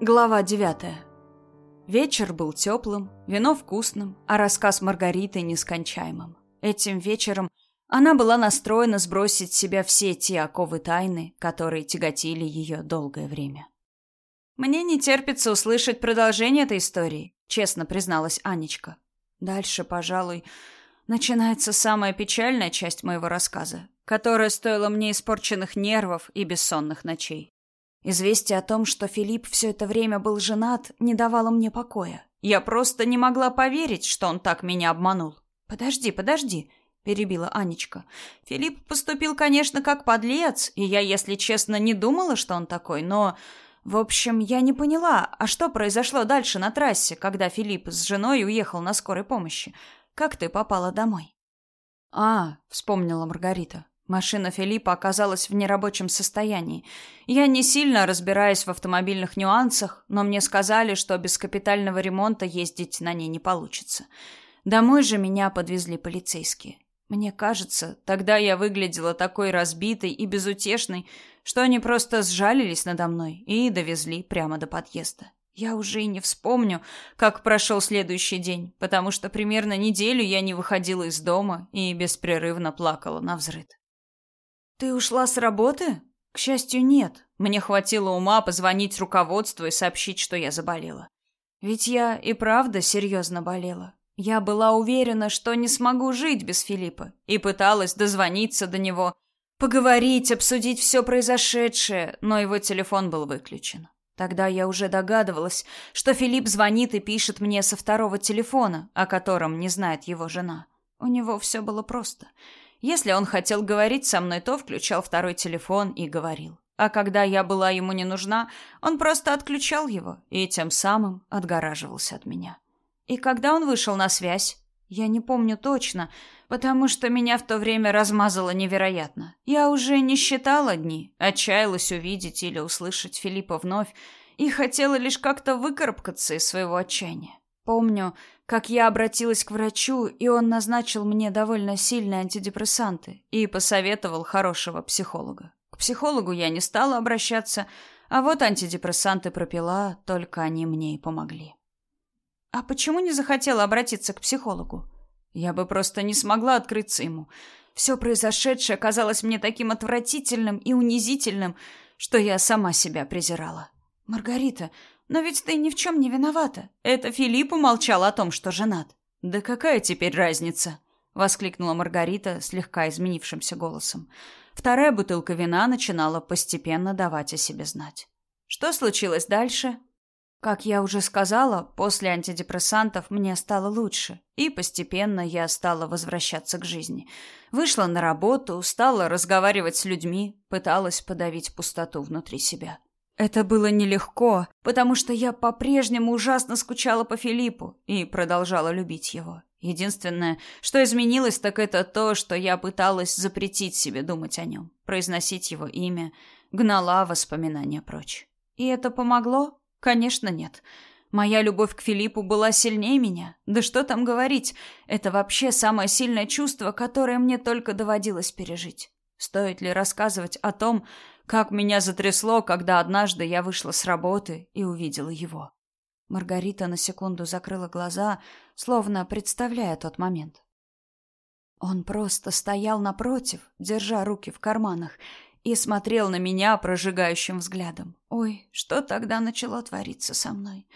Глава девятая. Вечер был теплым, вино вкусным, а рассказ Маргариты нескончаемым. Этим вечером она была настроена сбросить с себя все те оковы тайны, которые тяготили ее долгое время. «Мне не терпится услышать продолжение этой истории», — честно призналась Анечка. «Дальше, пожалуй, начинается самая печальная часть моего рассказа, которая стоила мне испорченных нервов и бессонных ночей. Известие о том, что Филипп все это время был женат, не давало мне покоя. Я просто не могла поверить, что он так меня обманул. «Подожди, подожди», — перебила Анечка. «Филипп поступил, конечно, как подлец, и я, если честно, не думала, что он такой, но...» В общем, я не поняла, а что произошло дальше на трассе, когда Филипп с женой уехал на скорой помощи? Как ты попала домой? А, вспомнила Маргарита. Машина Филиппа оказалась в нерабочем состоянии. Я не сильно разбираюсь в автомобильных нюансах, но мне сказали, что без капитального ремонта ездить на ней не получится. Домой же меня подвезли полицейские. Мне кажется, тогда я выглядела такой разбитой и безутешной, что они просто сжалились надо мной и довезли прямо до подъезда. Я уже и не вспомню, как прошел следующий день, потому что примерно неделю я не выходила из дома и беспрерывно плакала на взрыд. «Ты ушла с работы?» «К счастью, нет. Мне хватило ума позвонить руководству и сообщить, что я заболела. Ведь я и правда серьезно болела. Я была уверена, что не смогу жить без Филиппа, и пыталась дозвониться до него, поговорить, обсудить все произошедшее, но его телефон был выключен. Тогда я уже догадывалась, что Филипп звонит и пишет мне со второго телефона, о котором не знает его жена. У него все было просто — если он хотел говорить со мной, то включал второй телефон и говорил. А когда я была ему не нужна, он просто отключал его и тем самым отгораживался от меня. И когда он вышел на связь, я не помню точно, потому что меня в то время размазало невероятно. Я уже не считала дни, отчаялась увидеть или услышать Филиппа вновь и хотела лишь как-то выкарабкаться из своего отчаяния. Помню, как я обратилась к врачу, и он назначил мне довольно сильные антидепрессанты и посоветовал хорошего психолога. К психологу я не стала обращаться, а вот антидепрессанты пропила, только они мне и помогли. А почему не захотела обратиться к психологу? Я бы просто не смогла открыться ему. Все произошедшее казалось мне таким отвратительным и унизительным, что я сама себя презирала. Маргарита, но ведь ты ни в чем не виновата. Это Филипп умолчал о том, что женат. Да какая теперь разница? воскликнула Маргарита слегка изменившимся голосом. Вторая бутылка вина начинала постепенно давать о себе знать. Что случилось дальше? Как я уже сказала, после антидепрессантов мне стало лучше, и постепенно я стала возвращаться к жизни. Вышла на работу, стала разговаривать с людьми, пыталась подавить пустоту внутри себя. Это было нелегко, потому что я по-прежнему ужасно скучала по Филиппу и продолжала любить его. Единственное, что изменилось, так это то, что я пыталась запретить себе думать о нем, произносить его имя, гнала воспоминания прочь. И это помогло? Конечно, нет. Моя любовь к Филиппу была сильнее меня. Да что там говорить, это вообще самое сильное чувство, которое мне только доводилось пережить. Стоит ли рассказывать о том, как меня затрясло, когда однажды я вышла с работы и увидела его. Маргарита на секунду закрыла глаза, словно представляя тот момент. Он просто стоял напротив, держа руки в карманах, и смотрел на меня прожигающим взглядом. Ой, что тогда начало твориться со мной?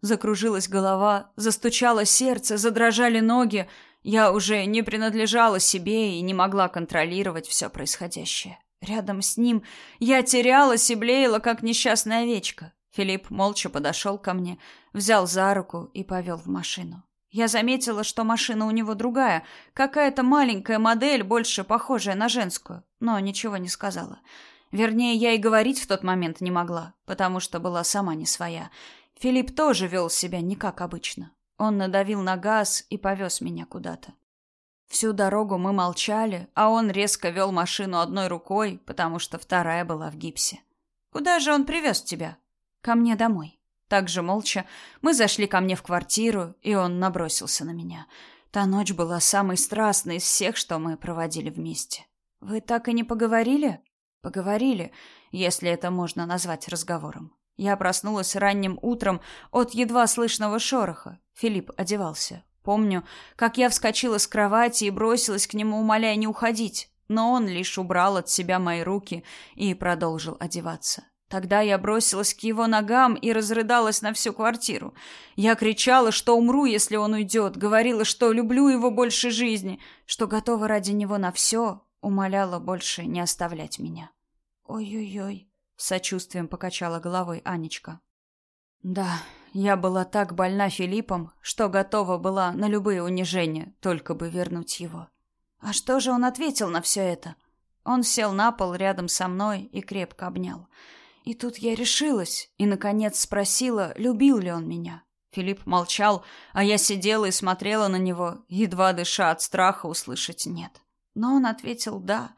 Закружилась голова, застучало сердце, задрожали ноги. Я уже не принадлежала себе и не могла контролировать все происходящее. Рядом с ним я терялась и блеяла, как несчастная овечка. Филипп молча подошел ко мне, взял за руку и повел в машину. Я заметила, что машина у него другая, какая-то маленькая модель, больше похожая на женскую, но ничего не сказала. Вернее, я и говорить в тот момент не могла, потому что была сама не своя. Филипп тоже вел себя не как обычно. Он надавил на газ и повез меня куда-то. Всю дорогу мы молчали, а он резко вел машину одной рукой, потому что вторая была в гипсе. «Куда же он привез тебя?» «Ко мне домой». Так же молча мы зашли ко мне в квартиру, и он набросился на меня. Та ночь была самой страстной из всех, что мы проводили вместе. «Вы так и не поговорили?» «Поговорили, если это можно назвать разговором. Я проснулась ранним утром от едва слышного шороха. Филипп одевался. Помню, как я вскочила с кровати и бросилась к нему, умоляя не уходить, но он лишь убрал от себя мои руки и продолжил одеваться. Тогда я бросилась к его ногам и разрыдалась на всю квартиру. Я кричала, что умру, если он уйдет, говорила, что люблю его больше жизни, что готова ради него на все, умоляла больше не оставлять меня. «Ой-ой-ой», — сочувствием покачала головой Анечка. «Да, я была так больна Филиппом, что готова была на любые унижения, только бы вернуть его. А что же он ответил на все это? Он сел на пол рядом со мной и крепко обнял. И тут я решилась и, наконец, спросила, любил ли он меня. Филипп молчал, а я сидела и смотрела на него, едва дыша от страха услышать «нет». Но он ответил «да»,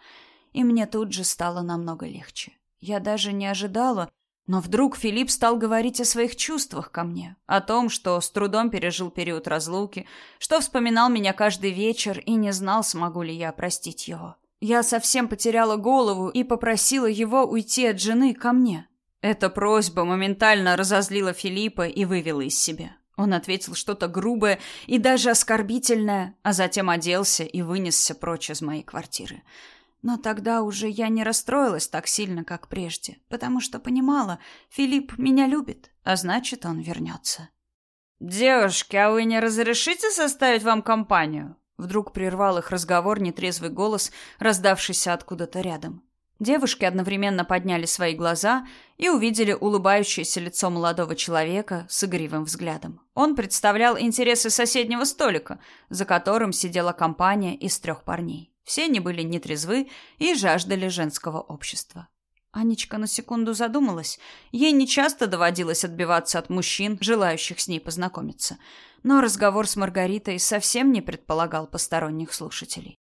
и мне тут же стало намного легче. Я даже не ожидала, но вдруг Филипп стал говорить о своих чувствах ко мне, о том, что с трудом пережил период разлуки, что вспоминал меня каждый вечер и не знал, смогу ли я простить его. Я совсем потеряла голову и попросила его уйти от жены ко мне. Эта просьба моментально разозлила Филиппа и вывела из себя. Он ответил что-то грубое и даже оскорбительное, а затем оделся и вынесся прочь из моей квартиры. Но тогда уже я не расстроилась так сильно, как прежде, потому что понимала, Филипп меня любит, а значит, он вернется. «Девушки, а вы не разрешите составить вам компанию?» Вдруг прервал их разговор нетрезвый голос, раздавшийся откуда-то рядом. Девушки одновременно подняли свои глаза и увидели улыбающееся лицо молодого человека с игривым взглядом. Он представлял интересы соседнего столика, за которым сидела компания из трех парней. Все они были нетрезвы и жаждали женского общества. Анечка на секунду задумалась. Ей нечасто доводилось отбиваться от мужчин, желающих с ней познакомиться. Но разговор с Маргаритой совсем не предполагал посторонних слушателей.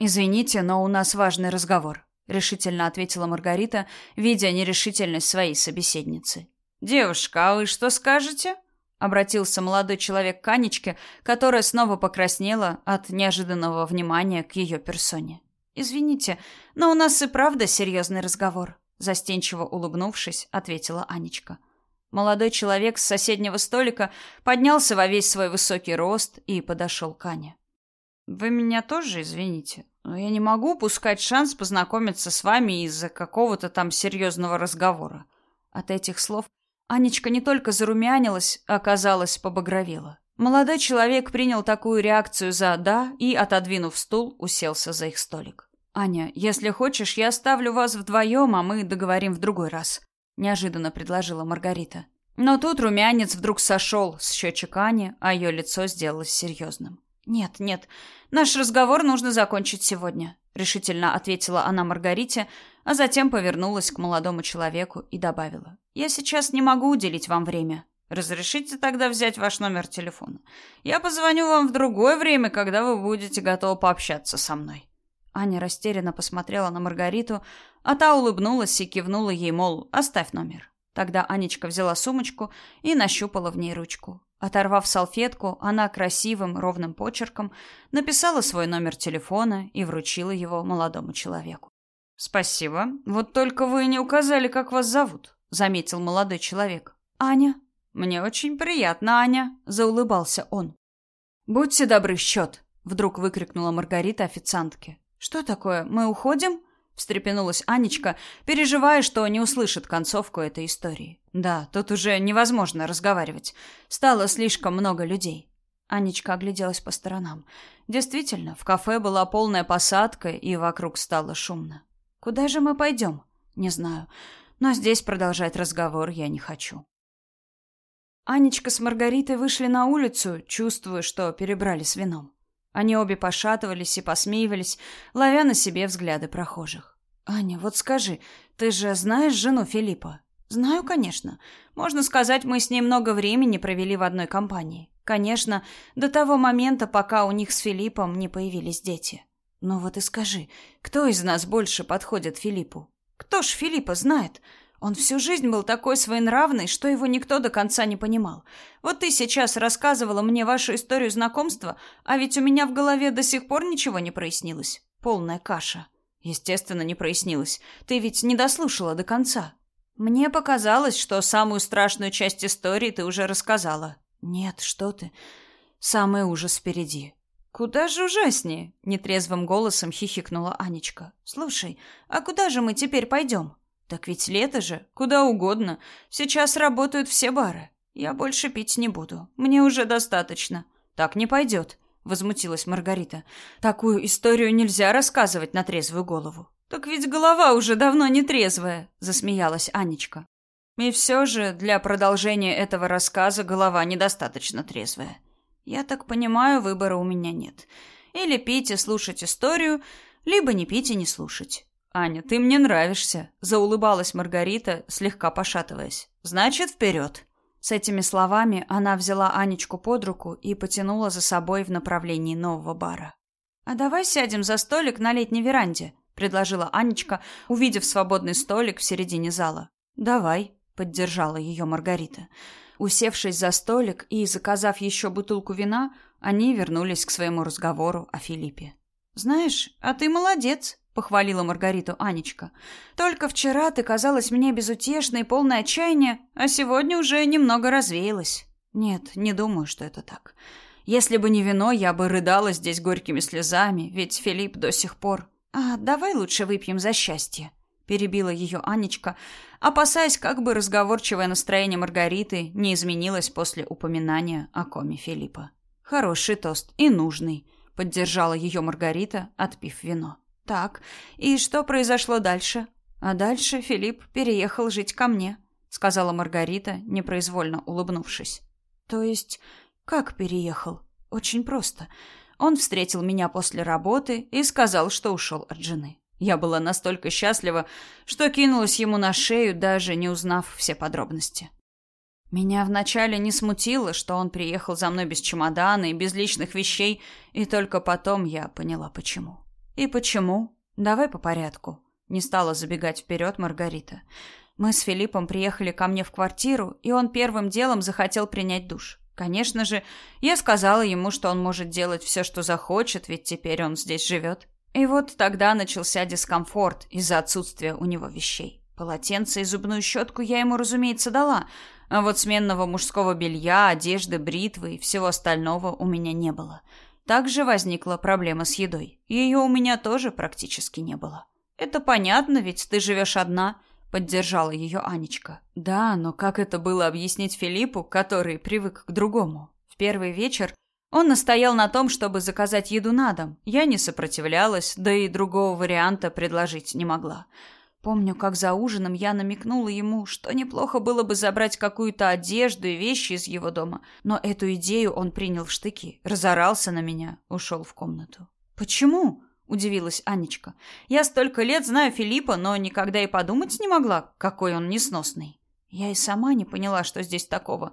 «Извините, но у нас важный разговор», — решительно ответила Маргарита, видя нерешительность своей собеседницы. «Девушка, а вы что скажете?» Обратился молодой человек к Анечке, которая снова покраснела от неожиданного внимания к ее персоне. Извините, но у нас и правда серьезный разговор, застенчиво улыбнувшись, ответила Анечка. Молодой человек с соседнего столика поднялся во весь свой высокий рост и подошел к Ане. Вы меня тоже извините, но я не могу упускать шанс познакомиться с вами из-за какого-то там серьезного разговора. От этих слов Анечка не только зарумянилась, а, побагровела. Молодой человек принял такую реакцию за «да» и, отодвинув стул, уселся за их столик. «Аня, если хочешь, я оставлю вас вдвоем, а мы договорим в другой раз», — неожиданно предложила Маргарита. Но тут румянец вдруг сошел с щечек Ани, а ее лицо сделалось серьезным. «Нет, нет, наш разговор нужно закончить сегодня», — решительно ответила она Маргарите, а затем повернулась к молодому человеку и добавила. «Я сейчас не могу уделить вам время. Разрешите тогда взять ваш номер телефона. Я позвоню вам в другое время, когда вы будете готовы пообщаться со мной». Аня растерянно посмотрела на Маргариту, а та улыбнулась и кивнула ей, мол, оставь номер. Тогда Анечка взяла сумочку и нащупала в ней ручку. Оторвав салфетку, она красивым ровным почерком написала свой номер телефона и вручила его молодому человеку. Спасибо. Вот только вы не указали, как вас зовут, заметил молодой человек. Аня. Мне очень приятно, Аня, заулыбался он. Будьте добры, счет, вдруг выкрикнула Маргарита официантке. Что такое? Мы уходим? встрепенулась Анечка, переживая, что не услышит концовку этой истории. Да, тут уже невозможно разговаривать. Стало слишком много людей. Анечка огляделась по сторонам. Действительно, в кафе была полная посадка, и вокруг стало шумно. Куда же мы пойдем? Не знаю. Но здесь продолжать разговор я не хочу. Анечка с Маргаритой вышли на улицу, чувствуя, что перебрали с вином. Они обе пошатывались и посмеивались, ловя на себе взгляды прохожих. «Аня, вот скажи, ты же знаешь жену Филиппа?» «Знаю, конечно. Можно сказать, мы с ней много времени провели в одной компании. Конечно, до того момента, пока у них с Филиппом не появились дети. Но вот и скажи, кто из нас больше подходит Филиппу? Кто ж Филиппа знает? Он всю жизнь был такой своенравный, что его никто до конца не понимал. Вот ты сейчас рассказывала мне вашу историю знакомства, а ведь у меня в голове до сих пор ничего не прояснилось. Полная каша. Естественно, не прояснилось. Ты ведь не дослушала до конца. Мне показалось, что самую страшную часть истории ты уже рассказала. Нет, что ты? Самый ужас впереди. Куда же ужаснее? Нетрезвым голосом хихикнула Анечка. Слушай, а куда же мы теперь пойдем? Так ведь лето же, куда угодно. Сейчас работают все бары. Я больше пить не буду. Мне уже достаточно. Так не пойдет, возмутилась Маргарита. Такую историю нельзя рассказывать на трезвую голову. Так ведь голова уже давно не трезвая, засмеялась Анечка. И все же для продолжения этого рассказа голова недостаточно трезвая. Я так понимаю, выбора у меня нет. Или пить и слушать историю, либо не пить и не слушать. Аня, ты мне нравишься, заулыбалась Маргарита, слегка пошатываясь. Значит, вперед. С этими словами она взяла Анечку под руку и потянула за собой в направлении нового бара. А давай сядем за столик на летней веранде, предложила Анечка, увидев свободный столик в середине зала. Давай, поддержала ее Маргарита. Усевшись за столик и заказав еще бутылку вина, они вернулись к своему разговору о Филиппе. Знаешь, а ты молодец, похвалила Маргариту Анечка. Только вчера ты казалась мне безутешной, полной отчаяния, а сегодня уже немного развеялась. Нет, не думаю, что это так. Если бы не вино, я бы рыдала здесь горькими слезами, ведь Филипп до сих пор. А давай лучше выпьем за счастье, перебила ее Анечка, опасаясь, как бы разговорчивое настроение Маргариты не изменилось после упоминания о коме Филиппа. Хороший тост и нужный, поддержала ее Маргарита, отпив вино. Так, и что произошло дальше? А дальше Филипп переехал жить ко мне, сказала Маргарита, непроизвольно улыбнувшись. То есть, как переехал? Очень просто. Он встретил меня после работы и сказал, что ушел от жены. Я была настолько счастлива, что кинулась ему на шею, даже не узнав все подробности. Меня вначале не смутило, что он приехал за мной без чемодана и без личных вещей, и только потом я поняла, почему. И почему? Давай по порядку. Не стала забегать вперед Маргарита. Мы с Филиппом приехали ко мне в квартиру, и он первым делом захотел принять душ. Конечно же, я сказала ему, что он может делать все, что захочет, ведь теперь он здесь живет. И вот тогда начался дискомфорт из-за отсутствия у него вещей. Полотенце и зубную щетку я ему, разумеется, дала, а вот сменного мужского белья, одежды, бритвы и всего остального у меня не было. Также возникла проблема с едой. Ее у меня тоже практически не было. Это понятно, ведь ты живешь одна, поддержала ее Анечка. Да, но как это было объяснить Филиппу, который привык к другому? В первый вечер он настоял на том, чтобы заказать еду на дом. Я не сопротивлялась, да и другого варианта предложить не могла. Помню, как за ужином я намекнула ему, что неплохо было бы забрать какую-то одежду и вещи из его дома, но эту идею он принял в штыки, разорался на меня, ушел в комнату. «Почему?» – удивилась Анечка. «Я столько лет знаю Филиппа, но никогда и подумать не могла, какой он несносный». Я и сама не поняла, что здесь такого,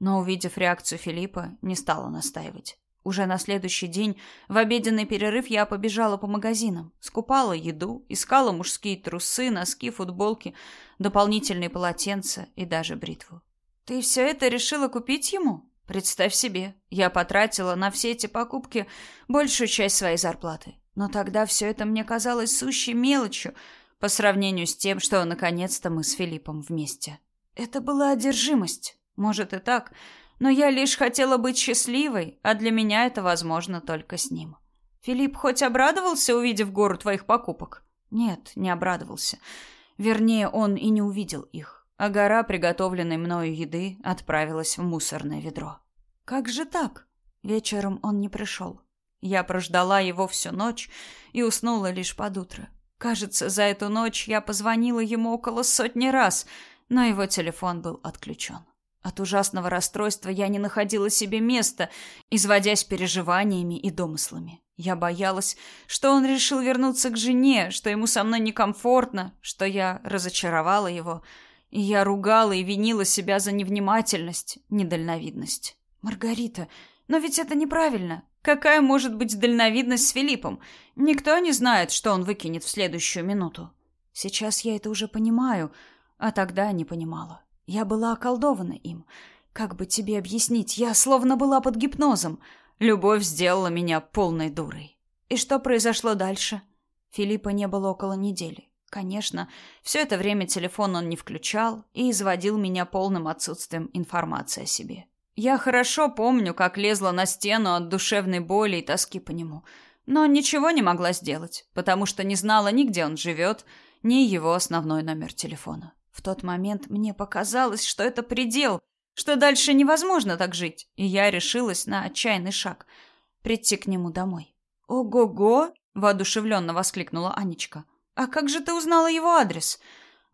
но, увидев реакцию Филиппа, не стала настаивать. Уже на следующий день в обеденный перерыв я побежала по магазинам, скупала еду, искала мужские трусы, носки, футболки, дополнительные полотенца и даже бритву. «Ты все это решила купить ему?» Представь себе, я потратила на все эти покупки большую часть своей зарплаты. Но тогда все это мне казалось сущей мелочью по сравнению с тем, что наконец-то мы с Филиппом вместе. Это была одержимость. Может и так, но я лишь хотела быть счастливой, а для меня это возможно только с ним. Филипп хоть обрадовался, увидев гору твоих покупок? Нет, не обрадовался. Вернее, он и не увидел их а гора приготовленной мною еды отправилась в мусорное ведро. Как же так? Вечером он не пришел. Я прождала его всю ночь и уснула лишь под утро. Кажется, за эту ночь я позвонила ему около сотни раз, но его телефон был отключен. От ужасного расстройства я не находила себе места, изводясь переживаниями и домыслами. Я боялась, что он решил вернуться к жене, что ему со мной некомфортно, что я разочаровала его — и я ругала и винила себя за невнимательность, недальновидность. Маргарита, но ведь это неправильно. Какая может быть дальновидность с Филиппом? Никто не знает, что он выкинет в следующую минуту. Сейчас я это уже понимаю, а тогда не понимала. Я была околдована им. Как бы тебе объяснить, я словно была под гипнозом. Любовь сделала меня полной дурой. И что произошло дальше? Филиппа не было около недели. Конечно, все это время телефон он не включал и изводил меня полным отсутствием информации о себе. Я хорошо помню, как лезла на стену от душевной боли и тоски по нему, но ничего не могла сделать, потому что не знала ни где он живет, ни его основной номер телефона. В тот момент мне показалось, что это предел, что дальше невозможно так жить, и я решилась на отчаянный шаг — прийти к нему домой. «Ого-го!» — воодушевленно воскликнула Анечка. «А как же ты узнала его адрес?»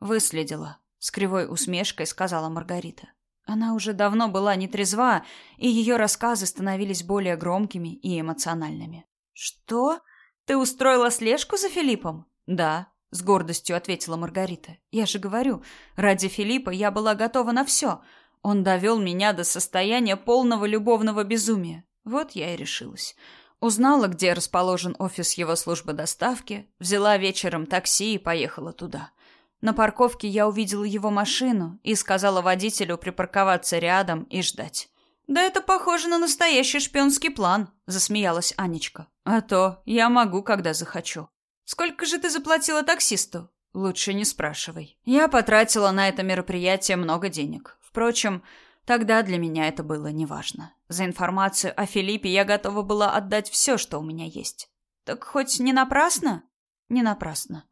«Выследила», — с кривой усмешкой сказала Маргарита. Она уже давно была нетрезва, и ее рассказы становились более громкими и эмоциональными. «Что? Ты устроила слежку за Филиппом?» «Да», — с гордостью ответила Маргарита. «Я же говорю, ради Филиппа я была готова на все. Он довел меня до состояния полного любовного безумия. Вот я и решилась. Узнала, где расположен офис его службы доставки, взяла вечером такси и поехала туда. На парковке я увидела его машину и сказала водителю припарковаться рядом и ждать. «Да это похоже на настоящий шпионский план», — засмеялась Анечка. «А то я могу, когда захочу». «Сколько же ты заплатила таксисту?» «Лучше не спрашивай. Я потратила на это мероприятие много денег. Впрочем, тогда для меня это было неважно. За информацию о Филиппе я готова была отдать все, что у меня есть. Так хоть не напрасно? Не напрасно.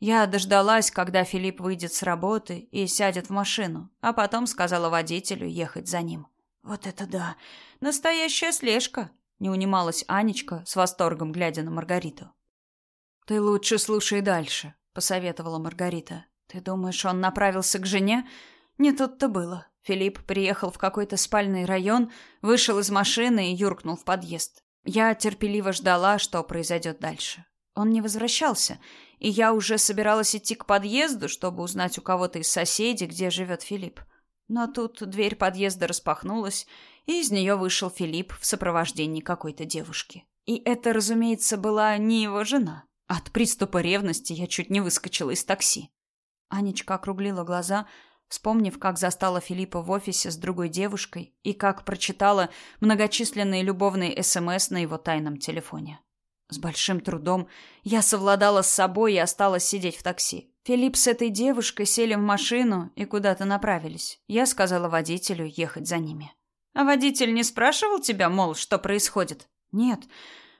Я дождалась, когда Филипп выйдет с работы и сядет в машину, а потом сказала водителю ехать за ним. Вот это да! Настоящая слежка! Не унималась Анечка с восторгом, глядя на Маргариту. «Ты лучше слушай дальше», — посоветовала Маргарита. «Ты думаешь, он направился к жене? Не тут-то было. Филипп приехал в какой-то спальный район, вышел из машины и юркнул в подъезд. Я терпеливо ждала, что произойдет дальше. Он не возвращался, и я уже собиралась идти к подъезду, чтобы узнать у кого-то из соседей, где живет Филипп. Но тут дверь подъезда распахнулась, и из нее вышел Филипп в сопровождении какой-то девушки. И это, разумеется, была не его жена. От приступа ревности я чуть не выскочила из такси. Анечка округлила глаза, вспомнив, как застала Филиппа в офисе с другой девушкой и как прочитала многочисленные любовные СМС на его тайном телефоне. С большим трудом я совладала с собой и осталась сидеть в такси. Филипп с этой девушкой сели в машину и куда-то направились. Я сказала водителю ехать за ними. А водитель не спрашивал тебя, мол, что происходит? Нет.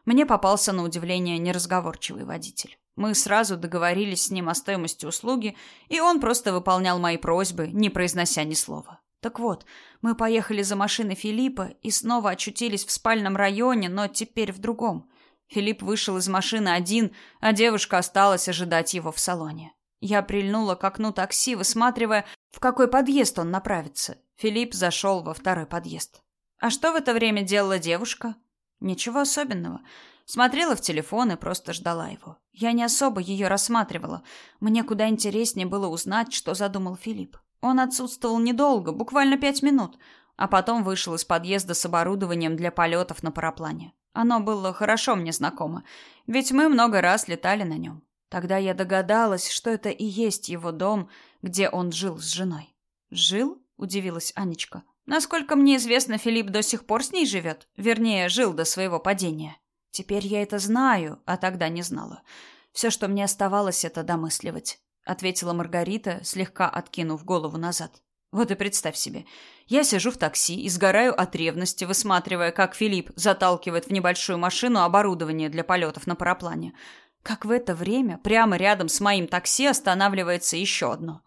Мне попался на удивление неразговорчивый водитель. Мы сразу договорились с ним о стоимости услуги, и он просто выполнял мои просьбы, не произнося ни слова. Так вот, мы поехали за машиной Филиппа и снова очутились в спальном районе, но теперь в другом. Филипп вышел из машины один, а девушка осталась ожидать его в салоне. Я прильнула к окну такси, высматривая, в какой подъезд он направится. Филипп зашел во второй подъезд. А что в это время делала девушка? Ничего особенного. Смотрела в телефон и просто ждала его. Я не особо ее рассматривала. Мне куда интереснее было узнать, что задумал Филипп. Он отсутствовал недолго, буквально пять минут, а потом вышел из подъезда с оборудованием для полетов на параплане. Оно было хорошо мне знакомо, ведь мы много раз летали на нем. Тогда я догадалась, что это и есть его дом, где он жил с женой. «Жил?» – удивилась Анечка. «Насколько мне известно, Филипп до сих пор с ней живет. Вернее, жил до своего падения». Теперь я это знаю, а тогда не знала. Все, что мне оставалось, это домысливать, ответила Маргарита, слегка откинув голову назад. Вот и представь себе, я сижу в такси и сгораю от ревности, высматривая, как Филипп заталкивает в небольшую машину оборудование для полетов на параплане. Как в это время прямо рядом с моим такси останавливается еще одно.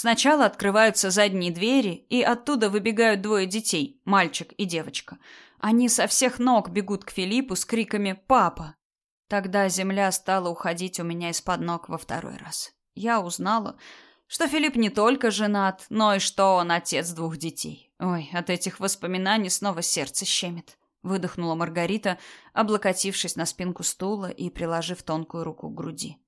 Сначала открываются задние двери, и оттуда выбегают двое детей, мальчик и девочка. Они со всех ног бегут к Филиппу с криками «Папа!». Тогда земля стала уходить у меня из-под ног во второй раз. Я узнала, что Филипп не только женат, но и что он отец двух детей. Ой, от этих воспоминаний снова сердце щемит. Выдохнула Маргарита, облокотившись на спинку стула и приложив тонкую руку к груди.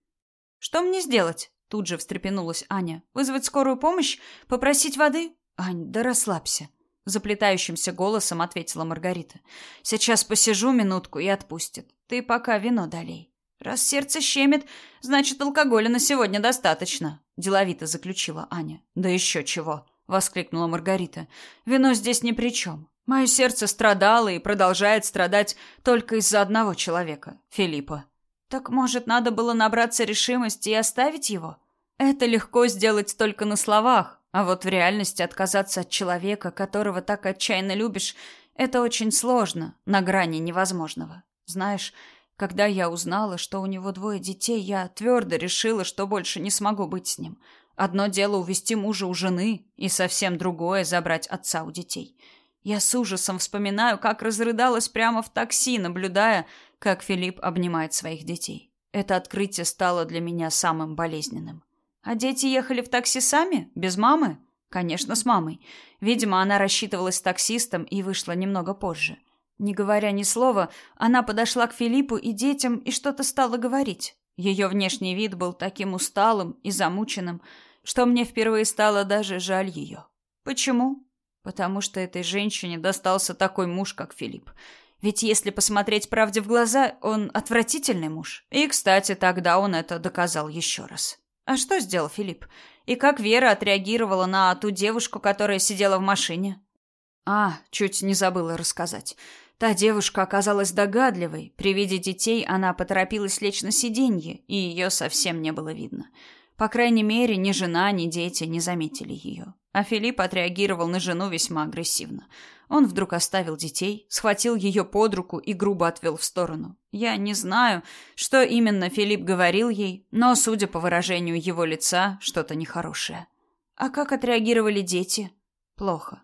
«Что мне сделать?» Тут же встрепенулась Аня. «Вызвать скорую помощь? Попросить воды?» «Ань, да расслабься», — заплетающимся голосом ответила Маргарита. «Сейчас посижу минутку и отпустит. Ты пока вино долей». «Раз сердце щемит, значит, алкоголя на сегодня достаточно», — деловито заключила Аня. «Да еще чего», — воскликнула Маргарита. «Вино здесь ни при чем. Мое сердце страдало и продолжает страдать только из-за одного человека — Филиппа». Так, может, надо было набраться решимости и оставить его? Это легко сделать только на словах, а вот в реальности отказаться от человека, которого так отчаянно любишь, это очень сложно, на грани невозможного. Знаешь, когда я узнала, что у него двое детей, я твердо решила, что больше не смогу быть с ним. Одно дело увести мужа у жены, и совсем другое забрать отца у детей. Я с ужасом вспоминаю, как разрыдалась прямо в такси, наблюдая, как Филипп обнимает своих детей. Это открытие стало для меня самым болезненным. А дети ехали в такси сами? Без мамы? Конечно, с мамой. Видимо, она рассчитывалась с таксистом и вышла немного позже. Не говоря ни слова, она подошла к Филиппу и детям и что-то стала говорить. Ее внешний вид был таким усталым и замученным, что мне впервые стало даже жаль ее. Почему? Потому что этой женщине достался такой муж, как Филипп. Ведь если посмотреть правде в глаза, он отвратительный муж. И, кстати, тогда он это доказал еще раз. А что сделал Филипп? И как Вера отреагировала на ту девушку, которая сидела в машине? А, чуть не забыла рассказать. Та девушка оказалась догадливой. При виде детей она поторопилась лечь на сиденье, и ее совсем не было видно. По крайней мере, ни жена, ни дети не заметили ее. А Филипп отреагировал на жену весьма агрессивно. Он вдруг оставил детей, схватил ее под руку и грубо отвел в сторону. Я не знаю, что именно Филипп говорил ей, но, судя по выражению его лица, что-то нехорошее. А как отреагировали дети? Плохо.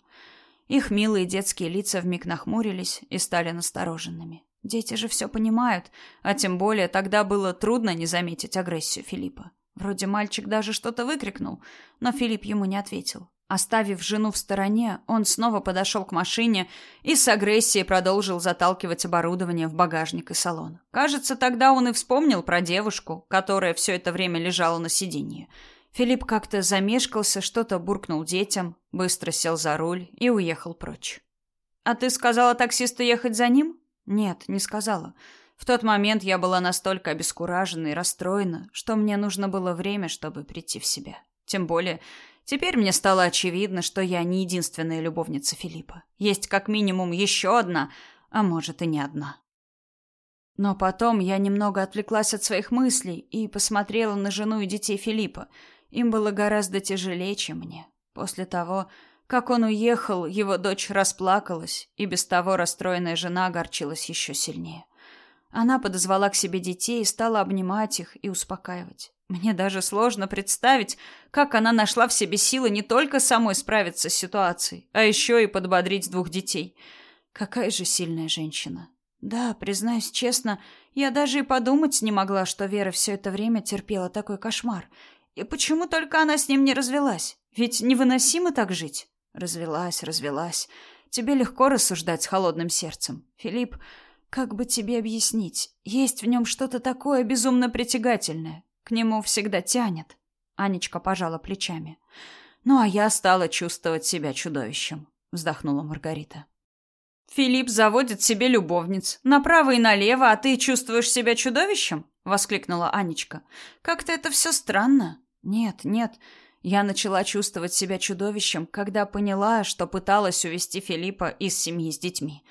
Их милые детские лица вмиг нахмурились и стали настороженными. Дети же все понимают, а тем более тогда было трудно не заметить агрессию Филиппа. Вроде мальчик даже что-то выкрикнул, но Филипп ему не ответил. Оставив жену в стороне, он снова подошел к машине и с агрессией продолжил заталкивать оборудование в багажник и салон. Кажется, тогда он и вспомнил про девушку, которая все это время лежала на сиденье. Филипп как-то замешкался, что-то буркнул детям, быстро сел за руль и уехал прочь. «А ты сказала таксисту ехать за ним?» «Нет, не сказала. В тот момент я была настолько обескуражена и расстроена, что мне нужно было время, чтобы прийти в себя. Тем более, Теперь мне стало очевидно, что я не единственная любовница Филиппа. Есть как минимум еще одна, а может и не одна. Но потом я немного отвлеклась от своих мыслей и посмотрела на жену и детей Филиппа. Им было гораздо тяжелее, чем мне. После того, как он уехал, его дочь расплакалась, и без того расстроенная жена огорчилась еще сильнее. Она подозвала к себе детей стала обнимать их и успокаивать. Мне даже сложно представить, как она нашла в себе силы не только самой справиться с ситуацией, а еще и подбодрить двух детей. Какая же сильная женщина. Да, признаюсь честно, я даже и подумать не могла, что Вера все это время терпела такой кошмар. И почему только она с ним не развелась? Ведь невыносимо так жить. Развелась, развелась. Тебе легко рассуждать с холодным сердцем. Филипп, как бы тебе объяснить? Есть в нем что-то такое безумно притягательное, к нему всегда тянет. Анечка пожала плечами. Ну, а я стала чувствовать себя чудовищем, вздохнула Маргарита. Филипп заводит себе любовниц направо и налево, а ты чувствуешь себя чудовищем? воскликнула Анечка. Как-то это все странно. Нет, нет. Я начала чувствовать себя чудовищем, когда поняла, что пыталась увести Филиппа из семьи с детьми.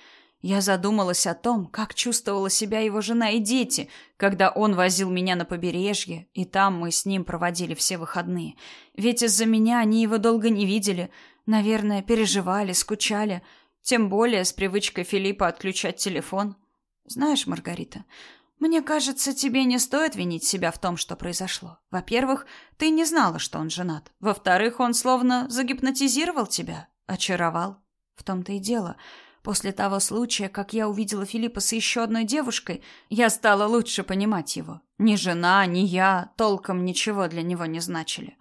Я задумалась о том, как чувствовала себя его жена и дети, когда он возил меня на побережье, и там мы с ним проводили все выходные. Ведь из-за меня они его долго не видели, наверное, переживали, скучали, тем более с привычкой Филиппа отключать телефон. Знаешь, Маргарита, мне кажется, тебе не стоит винить себя в том, что произошло. Во-первых, ты не знала, что он женат. Во-вторых, он словно загипнотизировал тебя, очаровал. В том-то и дело — После того случая, как я увидела Филиппа с еще одной девушкой, я стала лучше понимать его. Ни жена, ни я толком ничего для него не значили.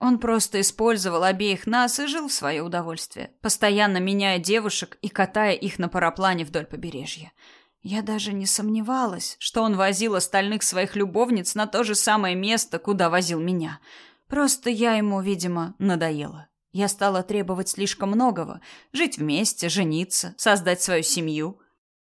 Он просто использовал обеих нас и жил в свое удовольствие, постоянно меняя девушек и катая их на параплане вдоль побережья. Я даже не сомневалась, что он возил остальных своих любовниц на то же самое место, куда возил меня. Просто я ему, видимо, надоела. Я стала требовать слишком многого: жить вместе, жениться, создать свою семью.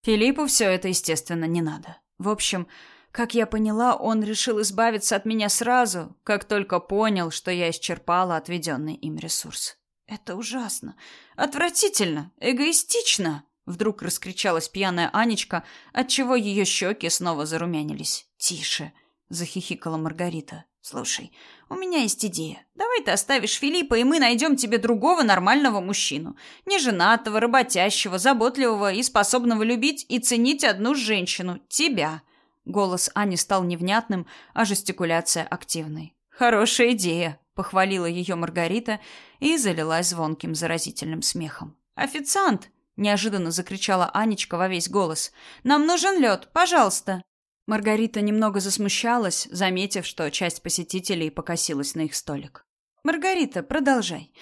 Филиппу все это, естественно, не надо. В общем, как я поняла, он решил избавиться от меня сразу, как только понял, что я исчерпала отведенный им ресурс. Это ужасно, отвратительно, эгоистично. Вдруг раскричалась пьяная Анечка, отчего ее щеки снова зарумянились. «Тише!» — захихикала Маргарита. «Слушай, у меня есть идея. Давай ты оставишь Филиппа, и мы найдем тебе другого нормального мужчину. Неженатого, работящего, заботливого и способного любить и ценить одну женщину. Тебя». Голос Ани стал невнятным, а жестикуляция активной. «Хорошая идея», — похвалила ее Маргарита и залилась звонким заразительным смехом. «Официант!» — неожиданно закричала Анечка во весь голос. «Нам нужен лед, пожалуйста!» Маргарита немного засмущалась, заметив, что часть посетителей покосилась на их столик. «Маргарита, продолжай.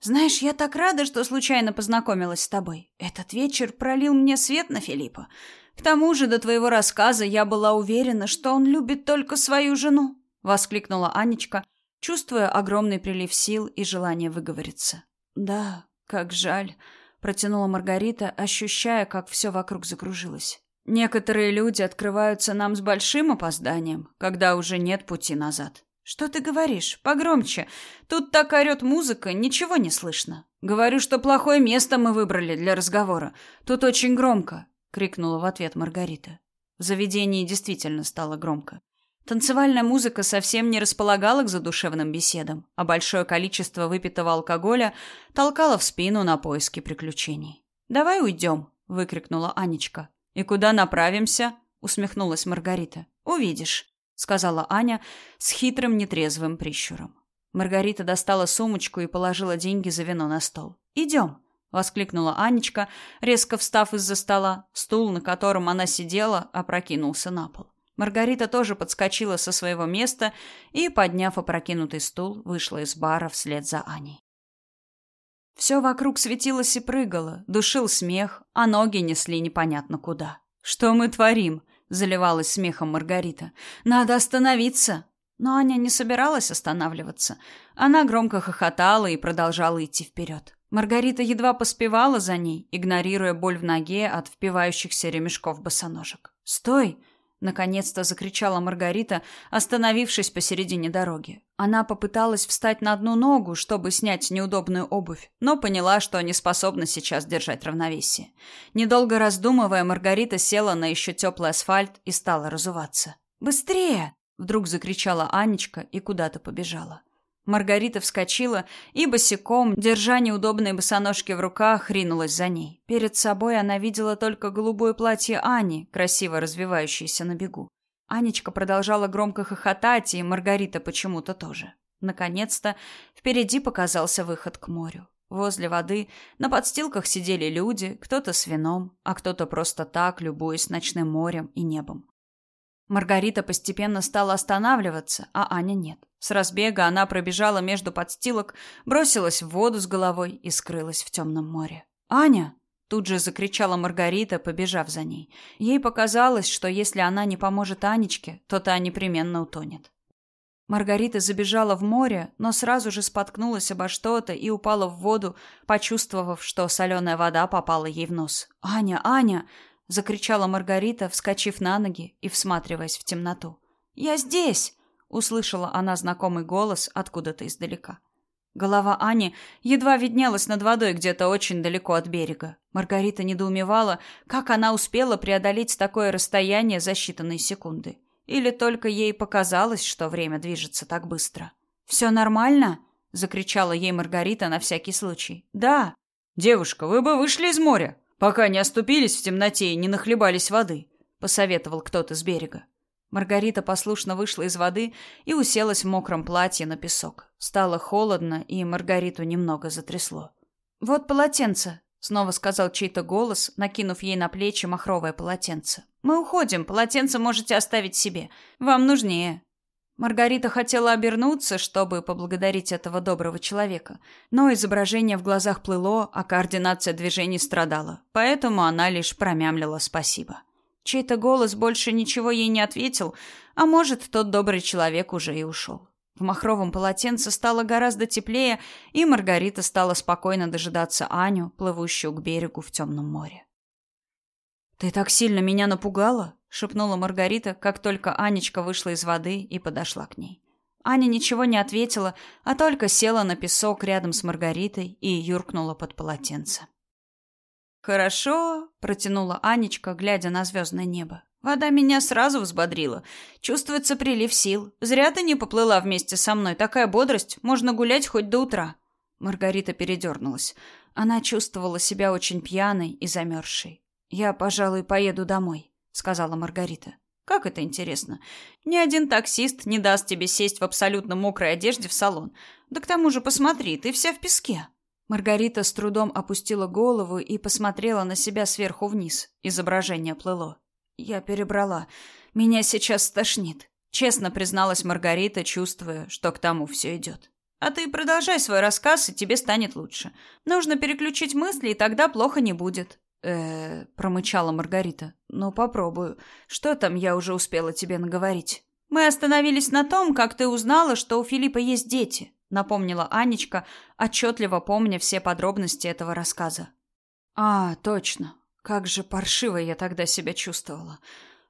Знаешь, я так рада, что случайно познакомилась с тобой. Этот вечер пролил мне свет на Филиппа. К тому же до твоего рассказа я была уверена, что он любит только свою жену», — воскликнула Анечка, чувствуя огромный прилив сил и желание выговориться. «Да, как жаль», — протянула Маргарита, ощущая, как все вокруг закружилось. Некоторые люди открываются нам с большим опозданием, когда уже нет пути назад. Что ты говоришь? Погромче. Тут так орёт музыка, ничего не слышно. Говорю, что плохое место мы выбрали для разговора. Тут очень громко, крикнула в ответ Маргарита. В заведении действительно стало громко. Танцевальная музыка совсем не располагала к задушевным беседам, а большое количество выпитого алкоголя толкало в спину на поиски приключений. «Давай уйдем», — выкрикнула Анечка. «И куда направимся?» — усмехнулась Маргарита. «Увидишь», — сказала Аня с хитрым нетрезвым прищуром. Маргарита достала сумочку и положила деньги за вино на стол. «Идем», — воскликнула Анечка, резко встав из-за стола. Стул, на котором она сидела, опрокинулся на пол. Маргарита тоже подскочила со своего места и, подняв опрокинутый стул, вышла из бара вслед за Аней. Все вокруг светилось и прыгало, душил смех, а ноги несли непонятно куда. «Что мы творим?» — заливалась смехом Маргарита. «Надо остановиться!» Но Аня не собиралась останавливаться. Она громко хохотала и продолжала идти вперед. Маргарита едва поспевала за ней, игнорируя боль в ноге от впивающихся ремешков босоножек. «Стой!» Наконец-то закричала Маргарита, остановившись посередине дороги. Она попыталась встать на одну ногу, чтобы снять неудобную обувь, но поняла, что не способна сейчас держать равновесие. Недолго раздумывая, Маргарита села на еще теплый асфальт и стала разуваться. «Быстрее!» — вдруг закричала Анечка и куда-то побежала. Маргарита вскочила и босиком, держа неудобные босоножки в руках, ринулась за ней. Перед собой она видела только голубое платье Ани, красиво развивающееся на бегу. Анечка продолжала громко хохотать, и Маргарита почему-то тоже. Наконец-то впереди показался выход к морю. Возле воды на подстилках сидели люди, кто-то с вином, а кто-то просто так, любуясь ночным морем и небом. Маргарита постепенно стала останавливаться, а Аня нет. С разбега она пробежала между подстилок, бросилась в воду с головой и скрылась в темном море. «Аня!» – тут же закричала Маргарита, побежав за ней. Ей показалось, что если она не поможет Анечке, то та непременно утонет. Маргарита забежала в море, но сразу же споткнулась обо что-то и упала в воду, почувствовав, что соленая вода попала ей в нос. «Аня! Аня!» закричала Маргарита, вскочив на ноги и всматриваясь в темноту. "Я здесь!" Услышала она знакомый голос откуда-то издалека. Голова Ани едва виднелась над водой где-то очень далеко от берега. Маргарита недоумевала, как она успела преодолеть такое расстояние за считанные секунды. Или только ей показалось, что время движется так быстро. «Все нормально?» — закричала ей Маргарита на всякий случай. «Да». «Девушка, вы бы вышли из моря!» пока не оступились в темноте и не нахлебались воды, посоветовал кто-то с берега. Маргарита послушно вышла из воды и уселась в мокром платье на песок. Стало холодно, и Маргариту немного затрясло. Вот полотенце, снова сказал чей-то голос, накинув ей на плечи махровое полотенце. Мы уходим, полотенце можете оставить себе. Вам нужнее. Маргарита хотела обернуться, чтобы поблагодарить этого доброго человека, но изображение в глазах плыло, а координация движений страдала, поэтому она лишь промямлила спасибо. Чей-то голос больше ничего ей не ответил, а может, тот добрый человек уже и ушел. В махровом полотенце стало гораздо теплее, и Маргарита стала спокойно дожидаться Аню, плывущую к берегу в темном море. «Ты так сильно меня напугала!» шепнула Маргарита, как только Анечка вышла из воды и подошла к ней. Аня ничего не ответила, а только села на песок рядом с Маргаритой и юркнула под полотенце. Хорошо, протянула Анечка, глядя на звездное небо. Вода меня сразу взбодрила. Чувствуется прилив сил. Зря ты не поплыла вместе со мной. Такая бодрость, можно гулять хоть до утра. Маргарита передернулась. Она чувствовала себя очень пьяной и замерзшей. «Я, пожалуй, поеду домой», — сказала Маргарита. «Как это интересно? Ни один таксист не даст тебе сесть в абсолютно мокрой одежде в салон. Да к тому же, посмотри, ты вся в песке». Маргарита с трудом опустила голову и посмотрела на себя сверху вниз. Изображение плыло. «Я перебрала. Меня сейчас стошнит», — честно призналась Маргарита, чувствуя, что к тому все идет. А ты продолжай свой рассказ, и тебе станет лучше. Нужно переключить мысли, и тогда плохо не будет. Э, -э промычала Маргарита. Ну попробую. Что там я уже успела тебе наговорить? Мы остановились на том, как ты узнала, что у Филиппа есть дети, напомнила Анечка, отчетливо помня все подробности этого рассказа. А, точно. Как же паршиво я тогда себя чувствовала.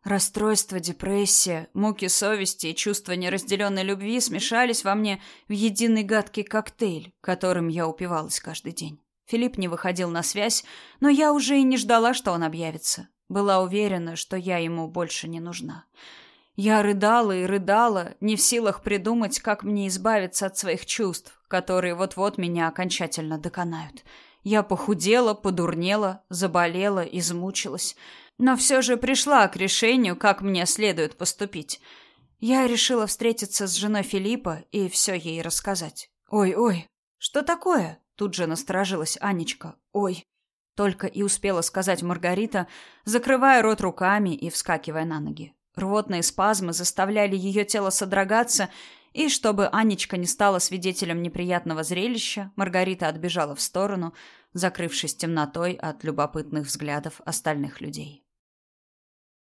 Расстройство, депрессия, муки совести и чувство неразделенной любви смешались во мне в единый гадкий коктейль, которым я упивалась каждый день. Филипп не выходил на связь, но я уже и не ждала, что он объявится. Была уверена, что я ему больше не нужна. Я рыдала и рыдала, не в силах придумать, как мне избавиться от своих чувств, которые вот-вот меня окончательно доконают. Я похудела, подурнела, заболела, измучилась но все же пришла к решению, как мне следует поступить. Я решила встретиться с женой Филиппа и все ей рассказать. «Ой-ой, что такое?» Тут же насторожилась Анечка. «Ой!» Только и успела сказать Маргарита, закрывая рот руками и вскакивая на ноги. Рвотные спазмы заставляли ее тело содрогаться, и чтобы Анечка не стала свидетелем неприятного зрелища, Маргарита отбежала в сторону, закрывшись темнотой от любопытных взглядов остальных людей.